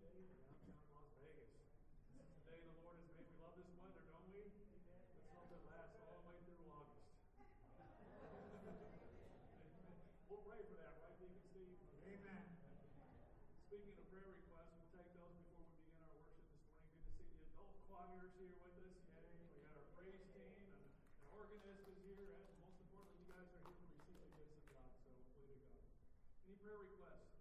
today in downtown Las Vegas. This is the day the Lord has made. We love this weather, don't we? Let's hope it lasts all the way through August. we'll pray for that, right, Deacon Steve? Amen. Speaking of prayer requests, we'll take those before we begin our worship this morning. Good to see the adult choirs here with us. Yay. We got our praise team and an organist is here. And most importantly, you guys are here to receive the gifts of God, so glory to God. Any prayer requests?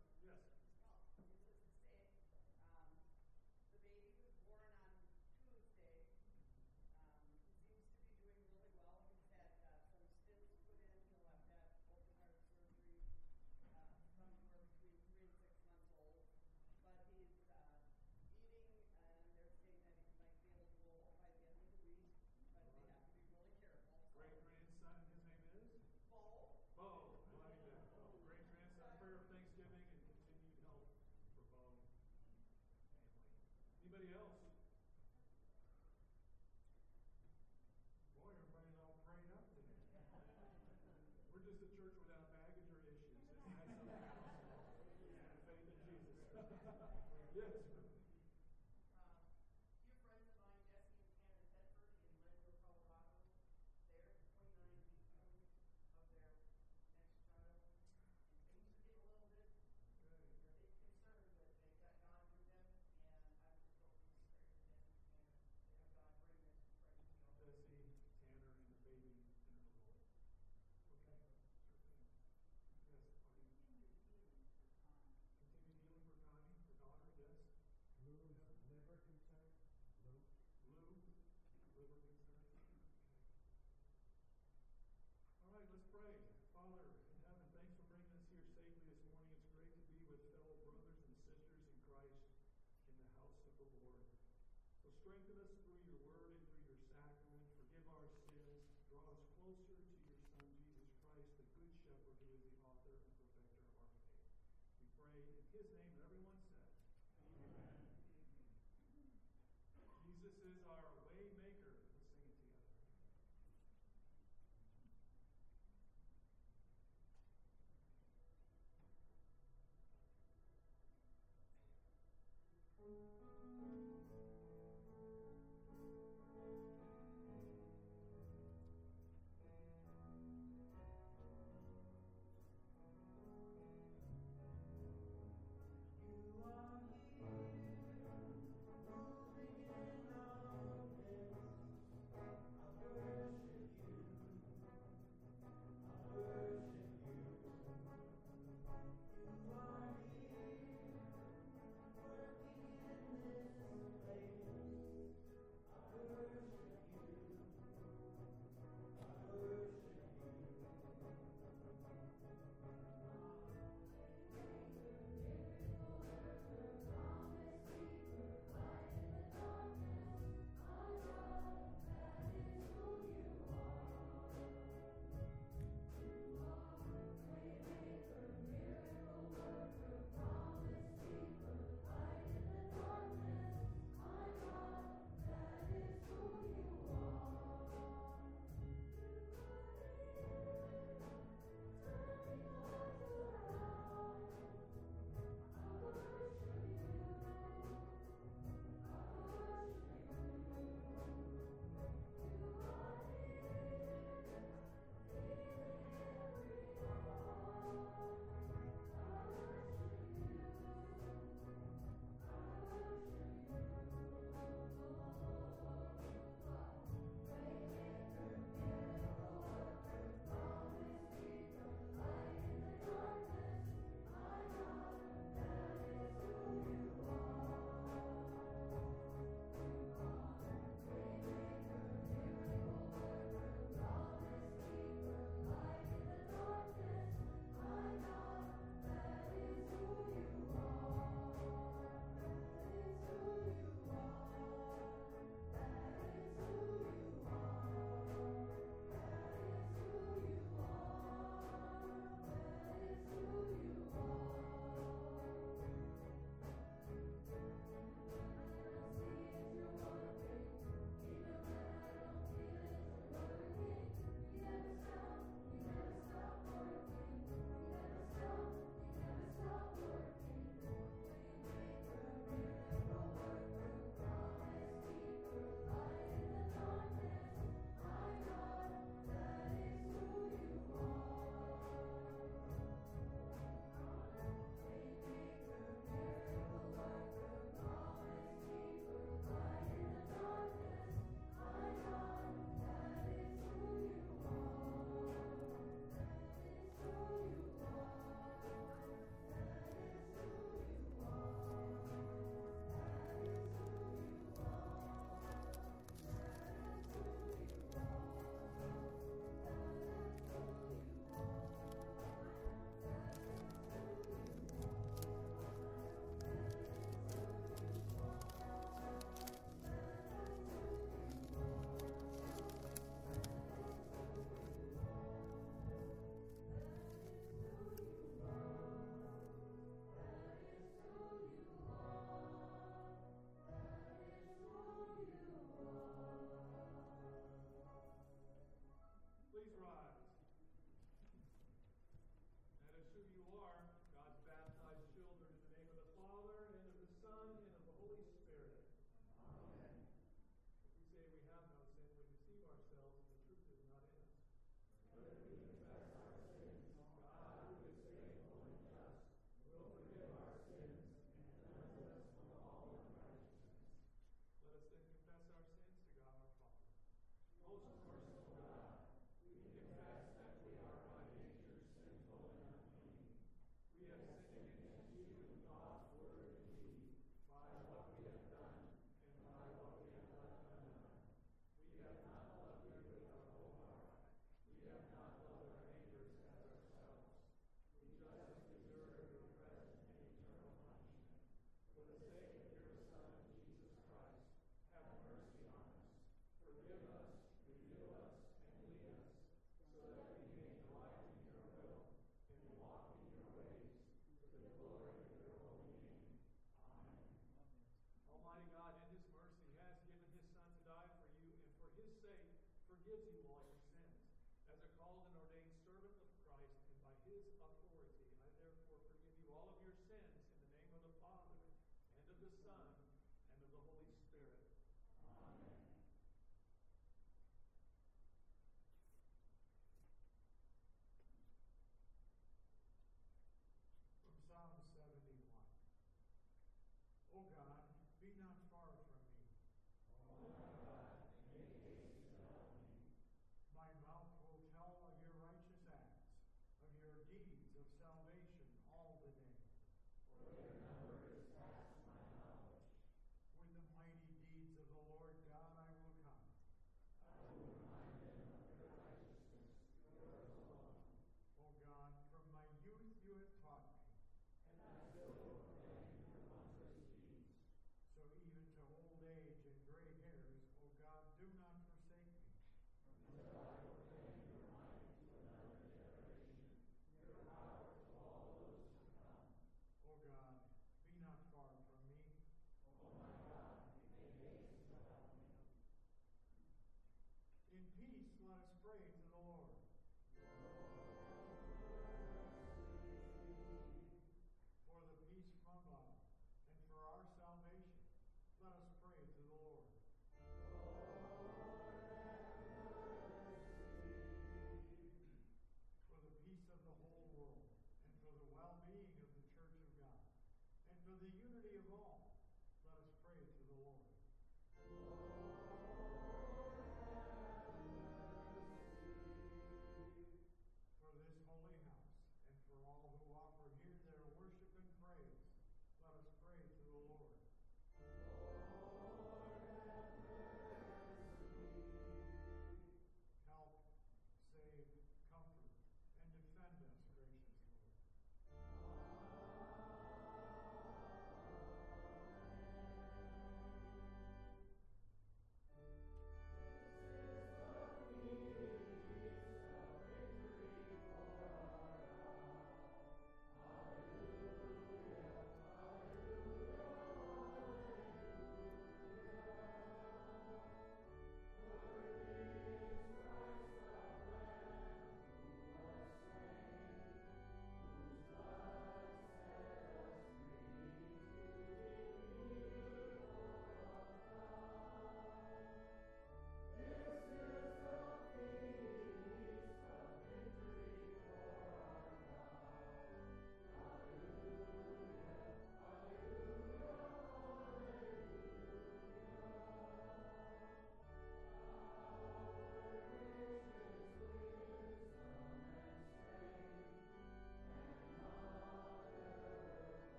The Son,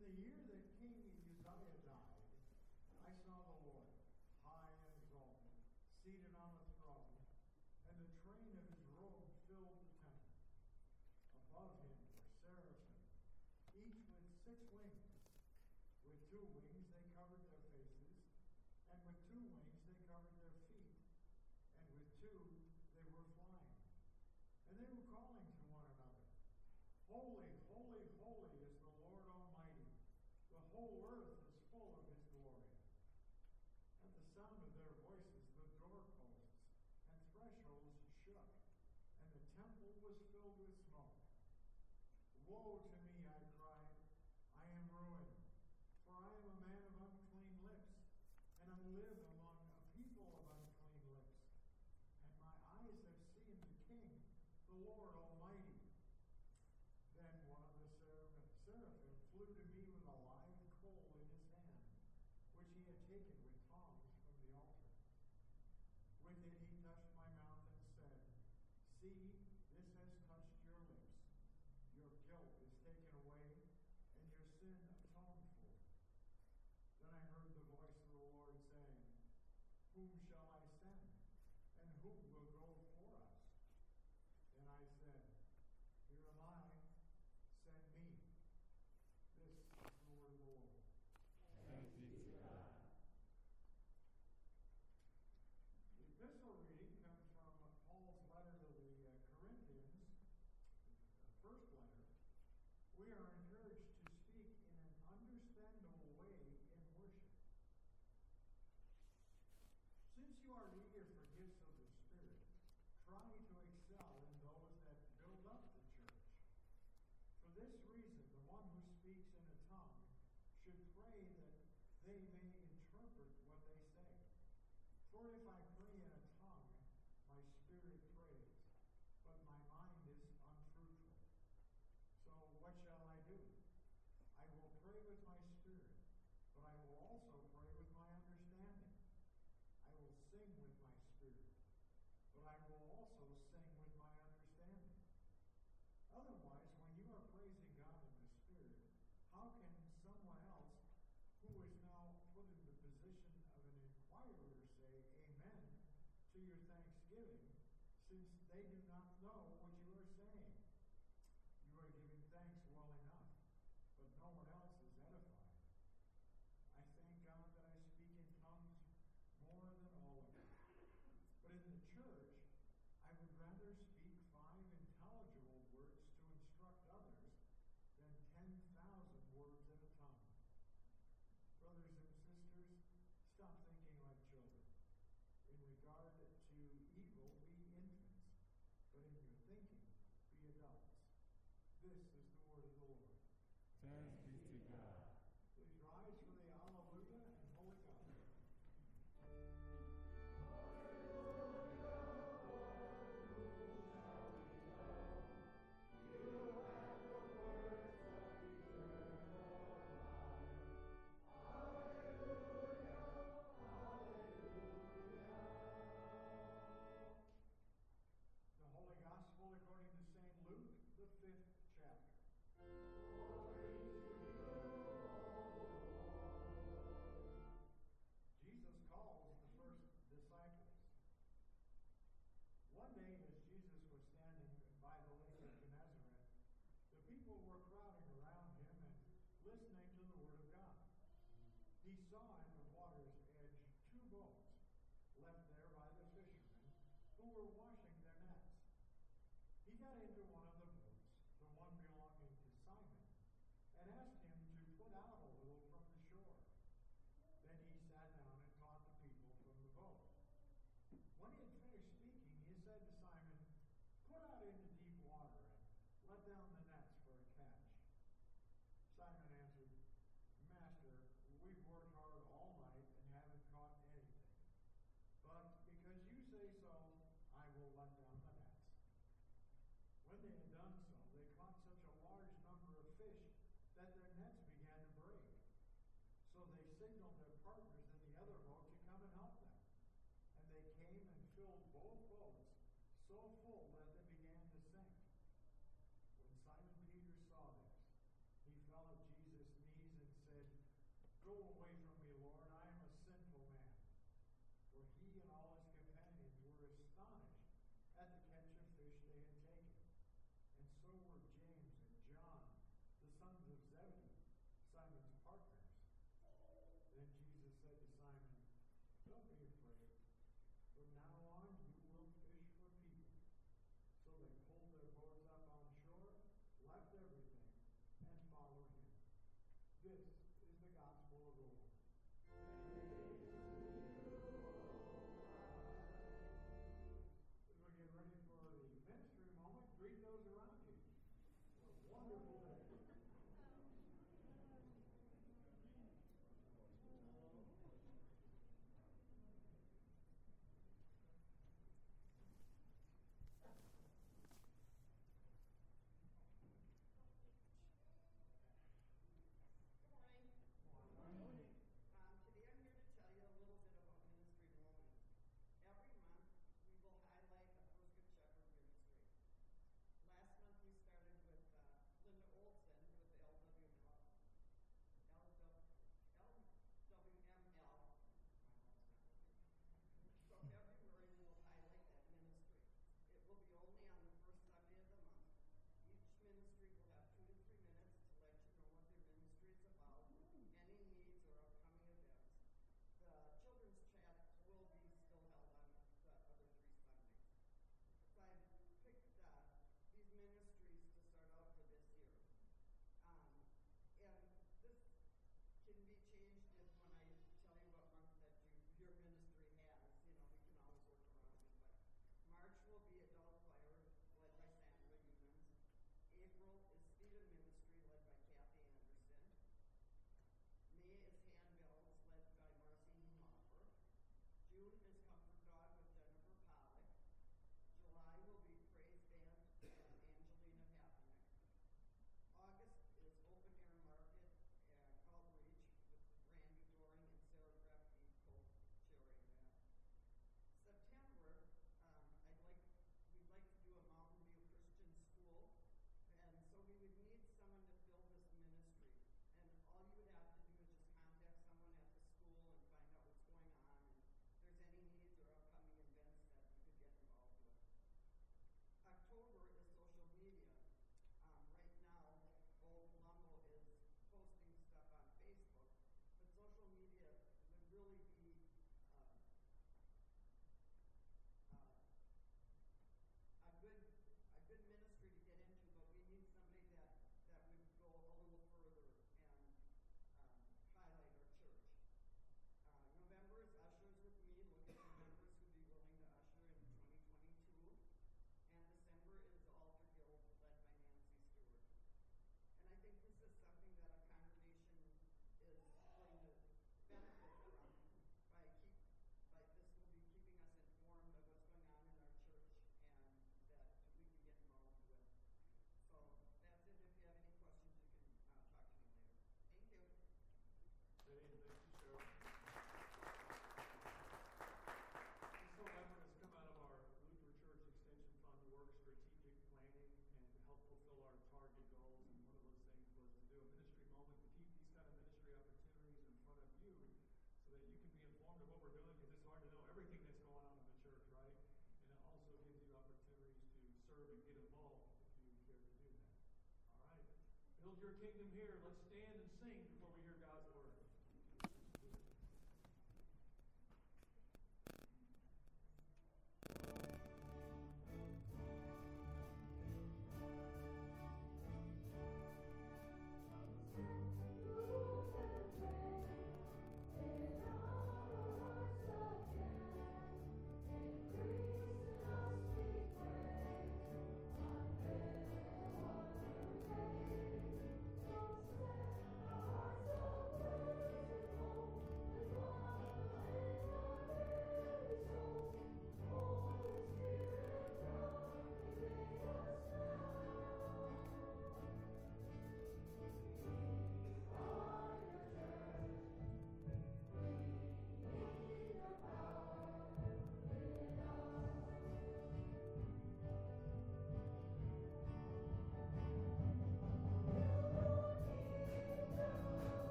In the year that King Uzziah died, I saw the Lord, high and exalted, seated on a throne, and the train of his robe filled the temple. Above him were seraphim, each with six wings. With two wings they covered their faces, and with two wings they covered their feet, and with two they were flying. And they were calling to one another, Holy, holy, holy is the Lord Almighty. The whole earth is full of his glory. At the sound of their voices, the doorposts and thresholds shook, and the temple was filled with smoke. Woe to me, I cried. I am ruined, for I am a man of unclean lips, and I live among a people of unclean lips. And my eyes have seen the King, the Lord Almighty. Then one of the seraphim, flew to me with a live coal in his hand, which he had taken with tongs from the altar. With it he touched my mouth and said, See, this has touched your lips. Your guilt is taken away, and your sin atoned for. Then I heard the voice of the Lord saying, Whom shall I send? And who will go for us? And I said, Here am I, send me. This is the word of the Lord. Thanks be to God. The epistle reading comes from Paul's letter to the uh, Corinthians, the first letter. We are encouraged to speak in an understandable way in worship. Since you are eager for gifts of the Spirit, try to excel in those that build up the church. For this reason, the one who speaks in a tongue should pray that they may interpret what they say. For if I pray in a tongue, my spirit prays, but my mind is unfruitful. So what shall I do? I will pray with my spirit, but I will also pray with my understanding. I will sing with my spirit, but I will also sing with my understanding. Otherwise, when you are praising God in the Spirit, how can someone else who is now put in the position of an inquirer say amen to your thanksgiving, since they do not know what you are saying? You are giving thanks well enough, but no one else is edified. I thank God that I speak in tongues more than all of you. But in the church, I would rather speak five intelligible words to instruct others than 10,000 words at a time. Brothers and sisters, stop thinking like children. In regard to evil, be infants, but in your thinking, be adults. This is the word of the Lord. Thanks He saw at the water's edge two boats left there by the fishermen who were washing their nets. He got into one of the boats, the one belonging to Simon, and asked him to put out a little from the shore. Then he sat down and taught the people from the boat. When he had finished speaking, he said to Simon, Put out into deep water and let down the nets for a catch. Simon answered, Master, we've worked hard all night and haven't caught anything. But because you say so, I will let down the nets. When they had done so, they caught such a large number of fish that their nets began to break. So they signaled their partners in the other boat to come and help them. And they came and filled both boats so full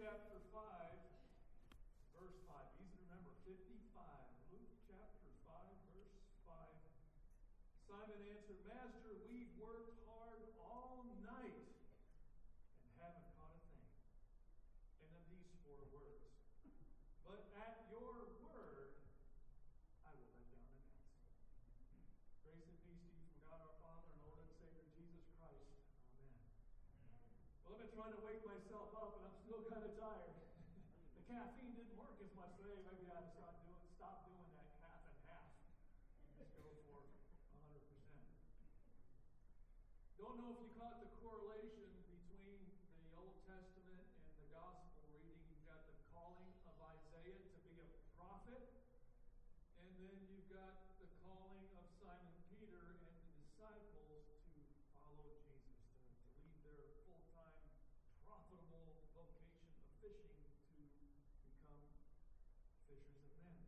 chapter 5, verse 5. Easy to remember, 55. Luke chapter 5, verse 5. Simon answered, Master, we've worked hard all night and haven't caught a thing. And then these four words. But at your word, I will let down the nets. Grace and peace to you from God our Father and Lord and Savior Jesus Christ. Amen. Well, I've been trying to wake myself up, and I'm still kind of tired. the caffeine didn't work as much today. Maybe I start doing, stop doing that half and half. Just go for 100%. Don't know if you caught the correlation between the Old Testament and the Gospel reading. You've got the calling of Isaiah to be a prophet, and then you've got the calling of Simon Peter and the disciples to follow Jesus, to, to leave their full time, profitable vocation of fishing to become fishers of men.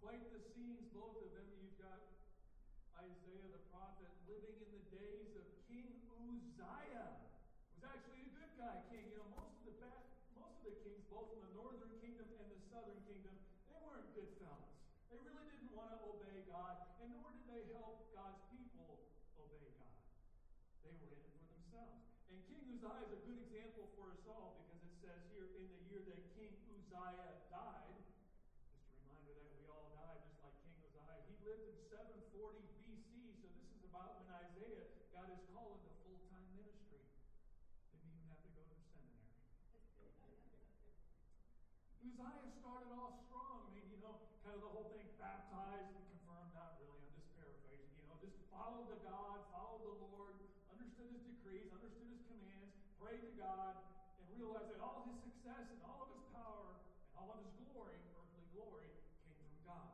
Quite the scenes, both of them. You've got Isaiah the prophet living in the days of King Uzziah. Was actually a good guy king. You know, most of the bad, most of the kings, both in the northern kingdom and the southern kingdom, they weren't good fellows. They really didn't want to obey God, and nor did they help God's people obey God. They were in it for themselves. And King Uzziah is a good example for us all because it says here in the year that King Uzziah died, just a reminder that we all died just like King Uzziah. He lived in 740 BC, so this is about when Isaiah got his call into full time ministry. Didn't even have to go to the seminary. Uzziah started off strong. I mean, you know, kind of the whole thing baptized and confirmed, not really, I'm just paraphrasing, you know, just followed the God, followed the Lord, understood his decrees, understood his commands, prayed to God, and realized that all his success and all of his power and all of his glory, earthly glory, came from God.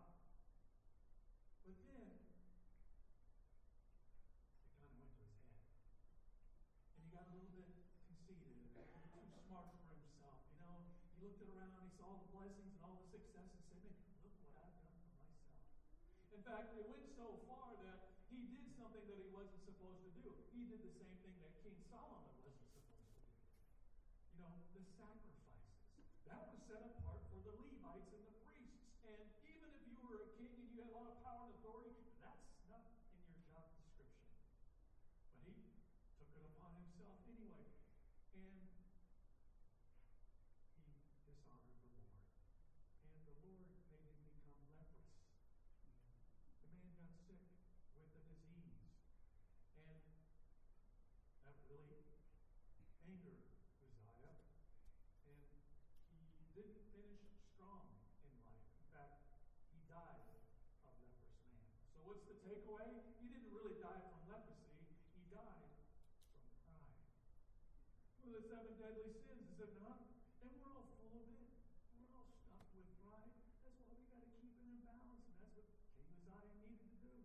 But then, it kind of went to his head. And he got a little bit conceited, a little too smart for himself. You know, he looked around, he saw the blessings and all the success and said, Man, look what I've done for myself. In fact, it went so far that he did something that he wasn't supposed to do. He did the same thing that King Solomon wasn't supposed to do. You know, the sacrifices. That was set apart for the Levites and the priests. And even if you were a king and you had a lot of power and authority, that's not in your job description. But he took it upon himself anyway. And he dishonored the Lord. And the Lord made him become leprous. The man got sick with a disease. And that really angered Uzziah. And he didn't finish strong in life. In fact, he died a leprous man. So what's the takeaway? He didn't really die from leprosy. He died from pride. One of the seven deadly sins is that not, and we're all full of it. We're all stuffed with pride. That's why we got to keep it in balance, and that's what King Uzziah needed to do.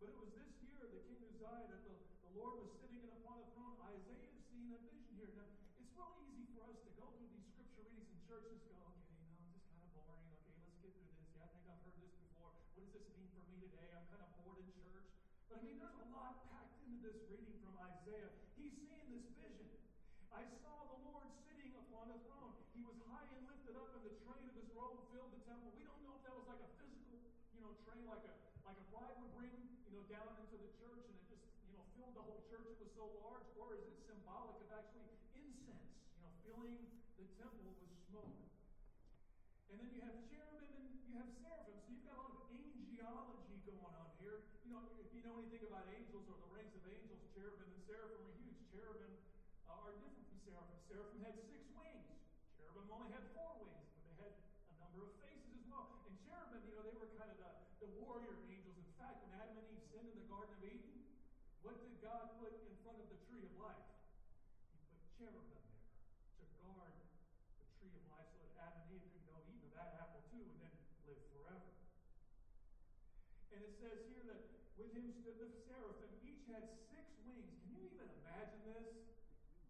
But it was this year, the King Uzziah, that the, the Lord was sitting upon a throne. Isaiah has seen a vision here. Now, it's really easy for us to go through these scripture readings in church and just go, okay, know, this kind of boring. Okay, let's get through this. Yeah, I think I've heard this before. What does this mean for me today? I'm kind of bored in church. But I mean, there's a lot packed into this reading from Isaiah. He's seeing this vision. I saw the Lord sitting upon a throne. He was high and lifted up, and the train of his robe filled the temple. We don't know if that was like a physical, you know, train like a like a bride would bring, you know, down into the church, and it just, you know, filled the whole church. It was so large, or is it symbolic of actually incense, you know, filling the temple with smoke? And then you have cherubim and you have seraphim. So you've got a lot of angelology going on here. You know, if you know anything about angels or the ranks of angels, cherubim and seraphim are huge. Cherubim uh, are different from seraphim. Seraphim had six wings. Cherubim only had four wings, but they had a number of faces as well. And cherubim, you know, they were kind of the, the warrior angels. In fact, when Adam and Eve sinned in the Garden of Eden, what did God put in front of the tree of life? He put cherubim there to guard the tree of life so that Adam and Eve could go eat of that apple too and then live forever. And it says here that with him stood the seraphim. Each had six wings. Can you even imagine this?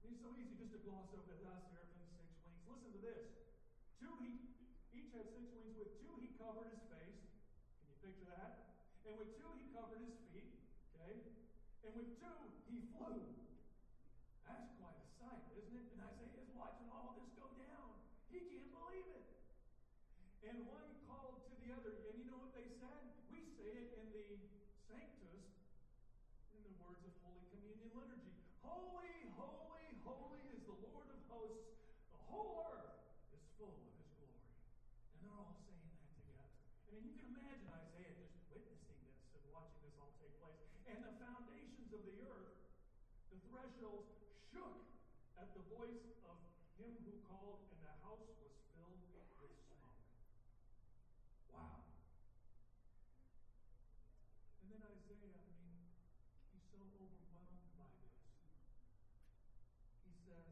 It's so easy just to gloss over the seraphim, six wings. Listen to this. Two he Each had six wings. With two he covered his face. Can you picture that? And with two he covered his feet. Okay? And with two he flew. That's quite a sight, isn't it? And Isaiah's watching all this go down. He can't believe it. And one called to the other, and you know what they said? We say it in the Sanctus, in the words of Holy Communion liturgy. Holy, holy, holy is the Lord of hosts. The whole earth is full of his glory. And they're all saying that together. I mean, you can imagine Isaiah just witnessing this and watching this all take place. And the foundations of the earth, the thresholds, shook at the voice of him who called, and the house was filled with smoke. Wow. And then Isaiah, I mean, he's so overwhelmed by this. He says,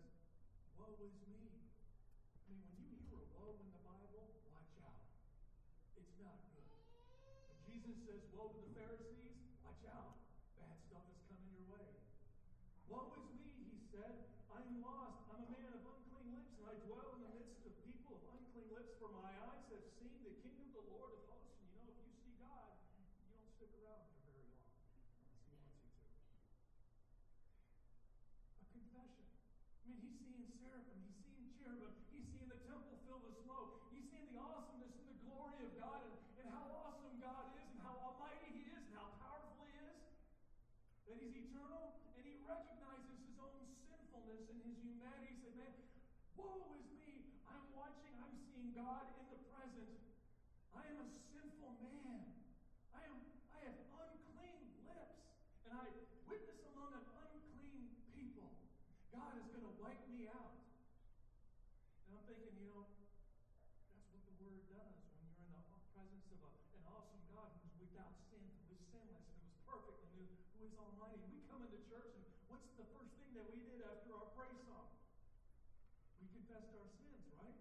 Woe is me. I mean, when you hear a woe in the Bible, watch out. It's not good. When Jesus says, Woe to the Pharisees, watch out. Bad stuff is coming your way. Woe is me, he said. I am lost. I'm a man of unclean lips, and I dwell in the midst of people of unclean lips, for my eyes have seen the King of the Lord of hosts. And you know, if you see God, you don't stick around for very long unless he wants you to. A confession. Mean, he's seeing seraphim, he's seeing cherubim, he's seeing the temple filled with smoke, he's seeing the awesomeness and the glory of God, and, and how awesome God is, and how almighty he is, and how powerful he is. That he's eternal, and he recognizes his own sinfulness and his humanity. He said, Man, woe is me. I'm watching, I'm seeing God in the present. I am a sinful man. I am I have unclean lips, and I witness among an unclean people. God is going to wipe me out. And I'm thinking, you know, that's what the word does when you're in the presence of a, an awesome God who's without sin, who is sinless, and who is perfect, and who, who is almighty. We come into church, and what's the first thing that we did after our praise song? We confessed our sins, right?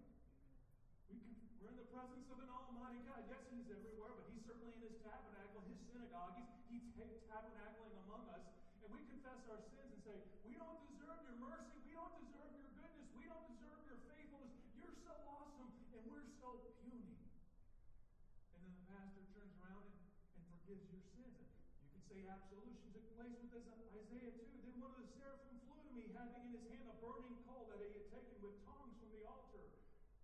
We we're in the presence of an almighty God. Yes, he's everywhere, but he's certainly in his tabernacle, his synagogue. He's, he's tabernacling among us. And we confess our sins and say, We don't deserve your mercy. We don't deserve your goodness. We don't deserve your faithfulness. You're so awesome, and we're so puny. And then the pastor turns around and, and forgives your sins. And you could say absolution took place with this Isaiah too. Then one of the seraphim flew to me, having in his hand a burning coal that he had taken with tongs from the altar.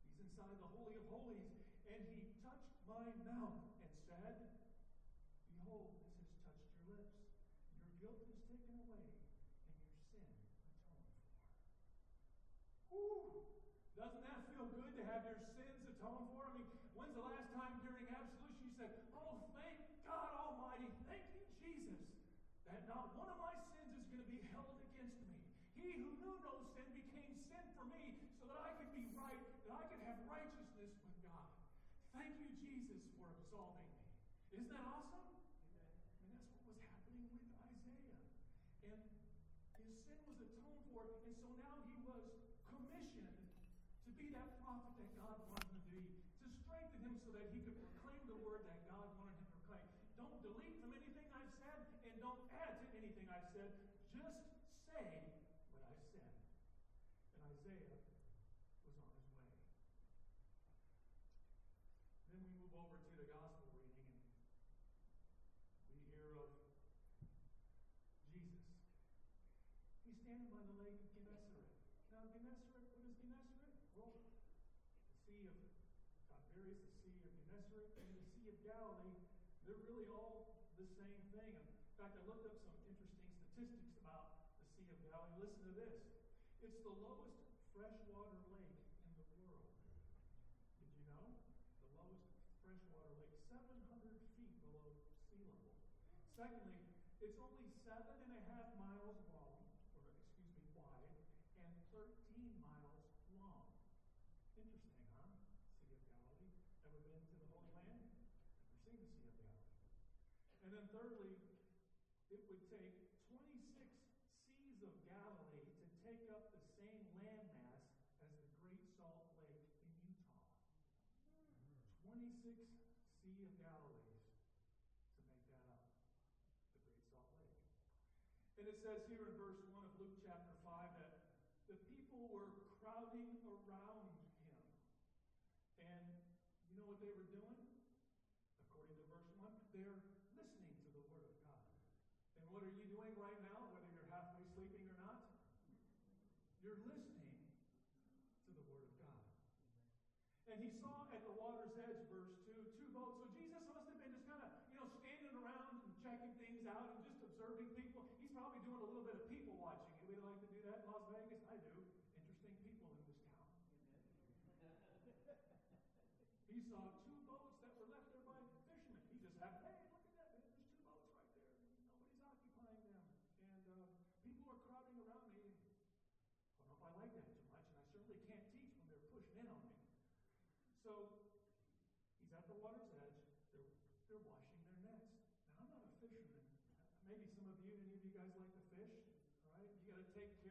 He's inside the Holy of Holies. And he touched my mouth and said, Behold, this has touched your lips. Your guilt is taken away, and your sin atoned for. Whew! Doesn't that feel good to have your sins atoned for? I mean, when's the last time during absolution you said, Oh, thank God Almighty, thank you, Jesus, that not one of my sins is going to be held against me. He who knew no sin became sin for me so that I could be right, that I could have righteousness with God. Thank you, Jesus, for absolving me. Isn't that awesome? And that's what was happening with Isaiah. And his sin was atoned for, and so now he was commissioned to be that prophet that God wanted him to be, to strengthen him so that he could proclaim the word that God wanted him to proclaim. Don't delete from anything I've said, and don't add to anything I've said. Just say what I've said. And Isaiah was on his way. Then we move over to the gospel reading, and we hear of Jesus. He's standing by the lake of Gennesaret. Now, Gennesaret, what is Gennesaret? Well, the Sea of Tiberias, the Sea of Gennesaret, and the Sea of Galilee, they're really all the same thing. In fact, I looked up some interesting statistics about the Sea of Galilee. Listen to this. It's the lowest freshwater lake in the world. Did you know? The lowest freshwater lake, 700 feet below sea level. Secondly, it's only seven and a half miles long, or excuse me, wide, and 13 miles long. Interesting, huh? Sea of Galilee. Ever been to the Holy Land? Never seen the Sea of Galilee. And then thirdly, it would take 26 seas of Galilee to take up the same landmass as the Great Salt Lake in Utah. 26 Sea of Galilees to make that up, the Great Salt Lake. And it says here in verse guys like to fish? All right, you got to take care.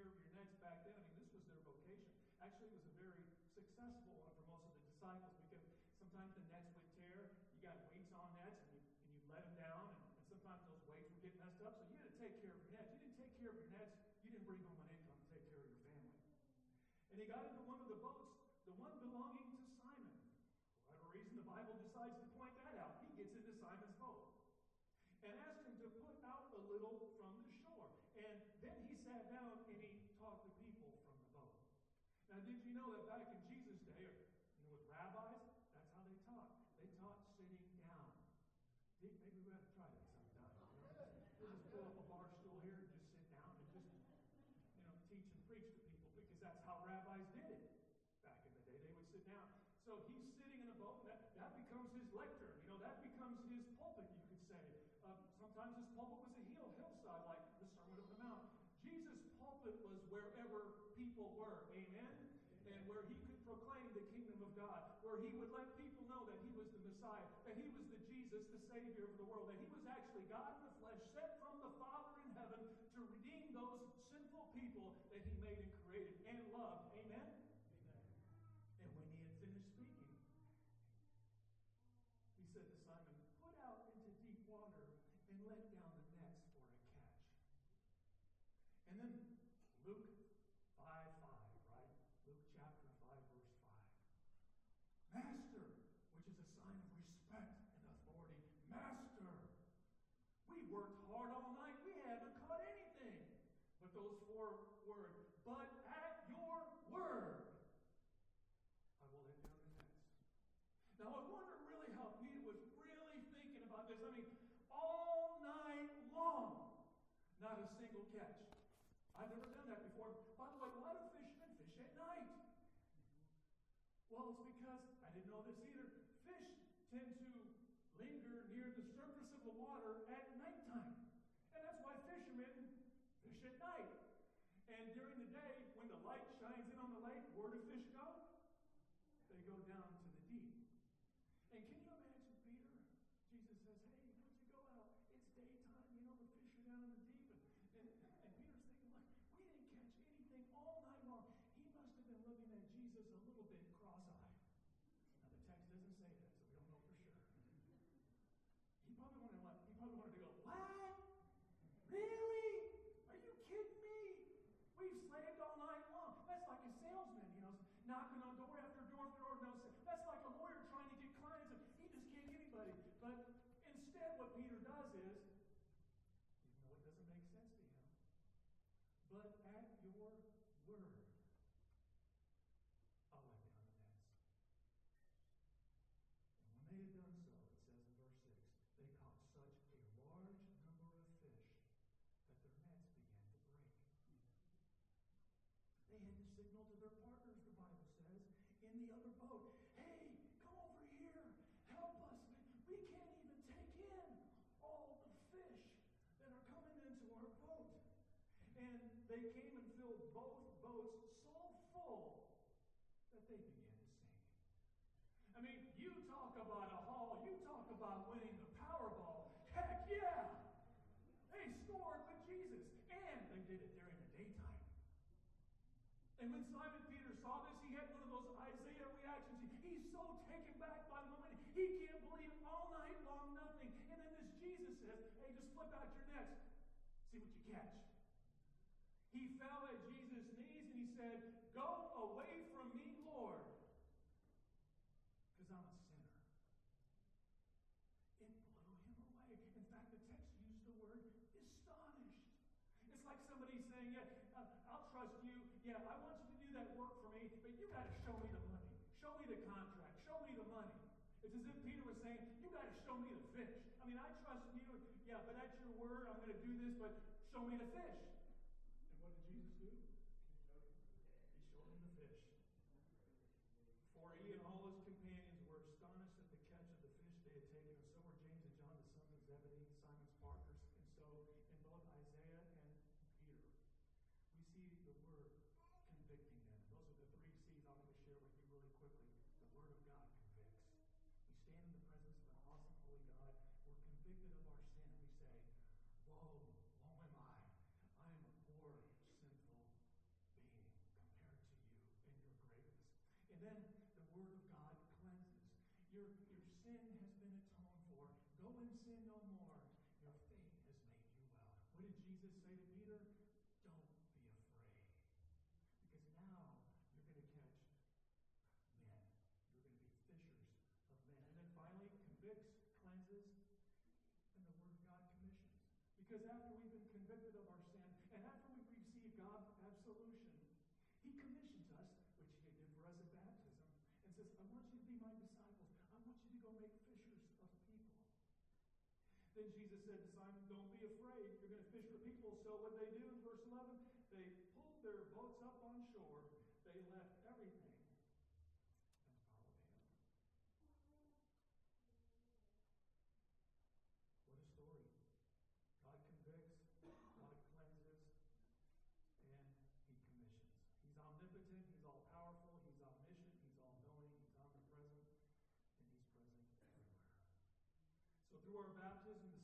Now, did you know that back in Jesus' day, you know, with rabbis, that's how they taught. They taught sitting down. Maybe we have to try that sometime. You know? We'll just pull up a bar stool here and just sit down and just, you know, teach and preach to people because that's how rabbis did it back in the day. They would sit down. So he's knocking on door after door after door. No, that's like a lawyer trying to get clients, and he just can't get anybody. But instead, what Peter does is, even though it doesn't make sense to him, but at your word, Go away from me, Lord, because I'm a sinner. It blew him away. In fact, the text used the word astonished. It's like somebody saying, Yeah, uh, I'll trust you. Yeah, I want you to do that work for me, but you got to show me the money. Show me the contract. Show me the money. It's as if Peter was saying, You got to show me the fish. I mean, I trust you. Yeah, but at your word, I'm going to do this, but show me the fish. then the Word of God cleanses. Your, your sin has been atoned for. Go and sin no more. Your faith has made you well. What did Jesus say to Peter? Don't be afraid. Because now you're going to catch men. You're going to be fishers of men. And then finally, convicts, cleanses, and the Word of God commissions. Because after we've been Then Jesus said to Simon, Don't be afraid. You're going to fish for people. So what they do in verse 11, they pulled their boats through our baptism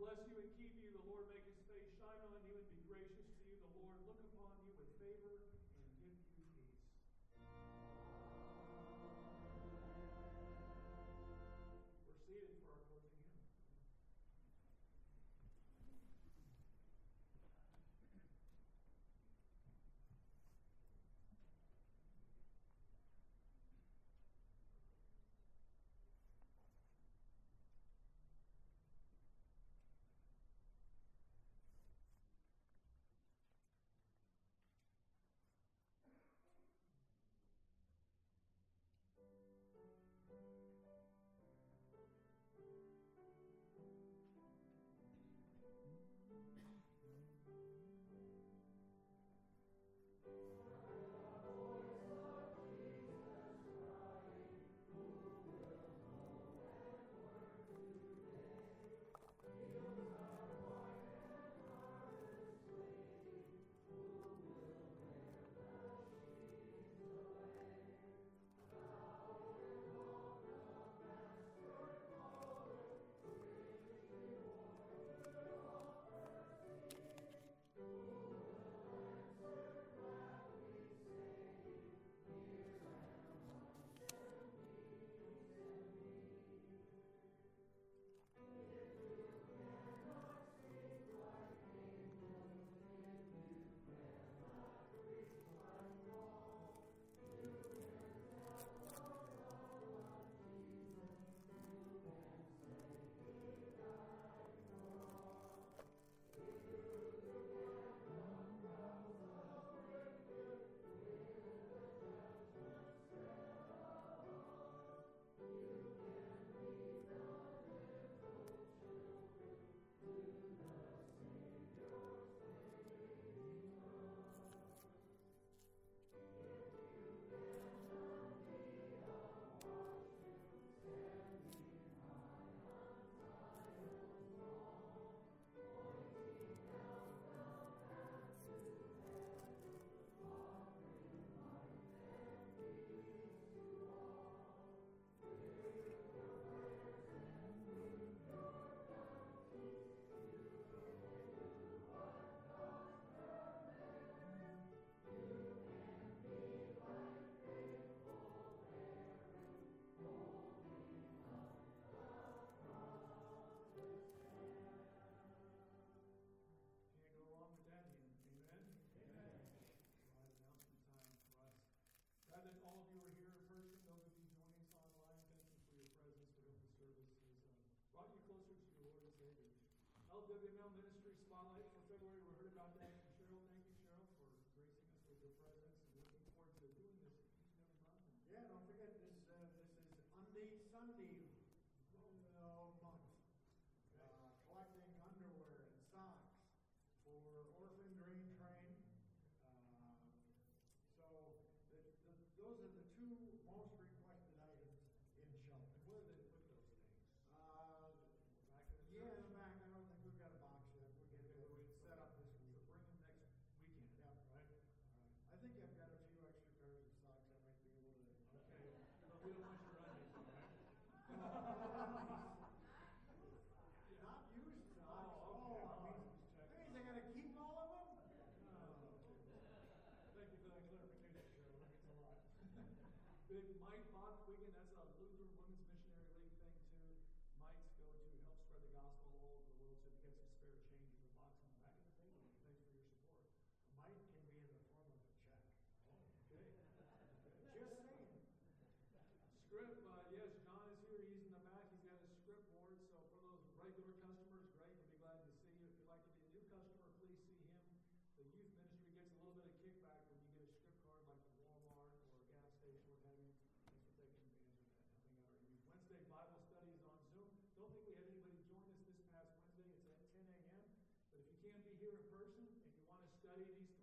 bless you and keep you. The Mike Montwig and can be here in person, if you want to study these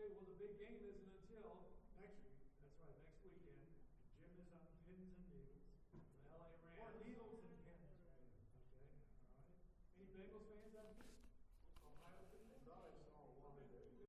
okay, well, the